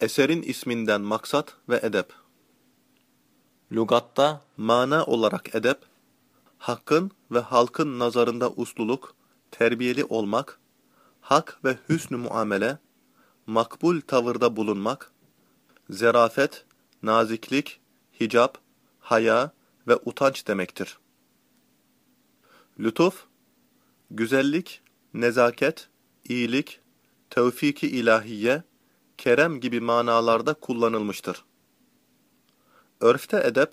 Eserin isminden maksat ve edep. Lugatta mana olarak edep, hakkın ve halkın nazarında usluluk, terbiyeli olmak, hak ve hüsnü muamele, makbul tavırda bulunmak, zerafet, naziklik, hicap, haya ve utanç demektir. Lütuf, güzellik, nezaket, iyilik, tevfiki ilahiye, kerem gibi manalarda kullanılmıştır. Örfte edep,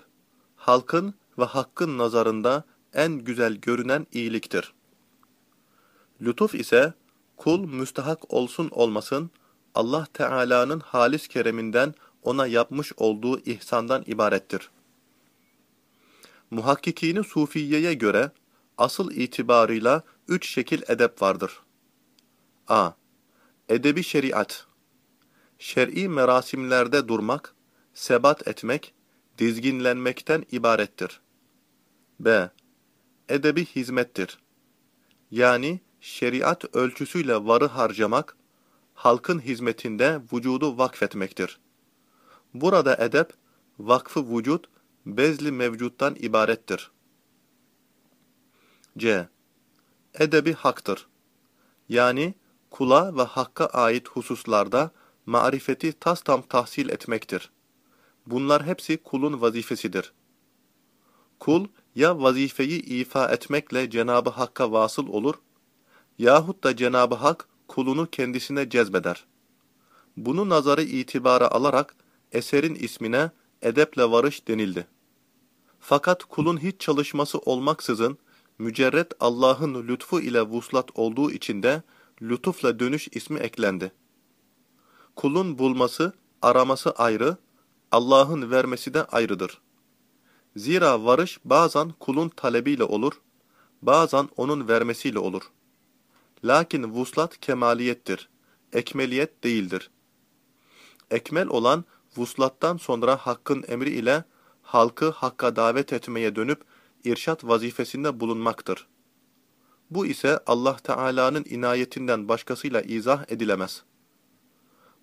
halkın ve hakkın nazarında en güzel görünen iyiliktir. Lütuf ise, kul müstahak olsun olmasın, Allah Teala'nın halis kereminden ona yapmış olduğu ihsandan ibarettir. Muhakkikini Sufiye'ye göre, asıl itibarıyla üç şekil edep vardır. a. Edebi şeriat Şer'i merasimlerde durmak, sebat etmek, dizginlenmekten ibarettir. b. Edebi hizmettir. Yani şeriat ölçüsüyle varı harcamak, halkın hizmetinde vücudu vakfetmektir. Burada edep, vakfı vücut, bezli mevcuttan ibarettir. C. Edebi haktır. Yani kula ve hakka ait hususlarda marifeti tas tam tahsil etmektir. Bunlar hepsi kulun vazifesidir. Kul ya vazifeyi ifa etmekle Cenabı Hakk'a vasıl olur yahut da Cenabı Hak kulunu kendisine cezbeder. Bunu nazarı itibara alarak eserin ismine edeple varış denildi. Fakat kulun hiç çalışması olmaksızın mücerret Allah'ın lütfu ile vuslat olduğu için de lütufla dönüş ismi eklendi. Kulun bulması, araması ayrı, Allah'ın vermesi de ayrıdır. Zira varış bazen kulun talebiyle olur, bazen onun vermesiyle olur. Lakin vuslat kemaliyettir, ekmeliyet değildir. Ekmel olan vuslattan sonra hakkın emri ile halkı hakka davet etmeye dönüp irşat vazifesinde bulunmaktır. Bu ise Allah Teala'nın inayetinden başkasıyla izah edilemez.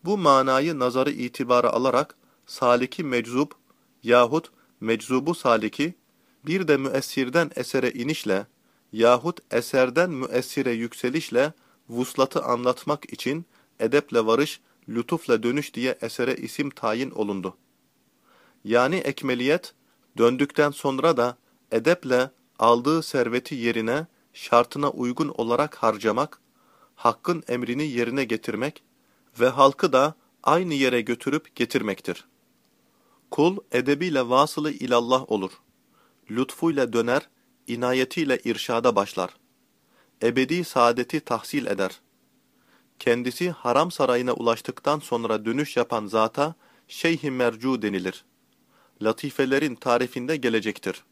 Bu manayı nazarı itibara alarak saliki meczup yahut meczubu saliki bir de müessirden esere inişle yahut eserden müessire yükselişle vuslatı anlatmak için edeple varış, lütufla dönüş diye esere isim tayin olundu. Yani ekmeliyet, döndükten sonra da edeple aldığı serveti yerine, şartına uygun olarak harcamak, hakkın emrini yerine getirmek ve halkı da aynı yere götürüp getirmektir. Kul edebiyle vasılı ilallah olur. Lütfuyla döner, inayetiyle irşada başlar. Ebedi saadeti tahsil eder. Kendisi haram sarayına ulaştıktan sonra dönüş yapan zata şeyh-i mercu denilir. Latifelerin tarifinde gelecektir.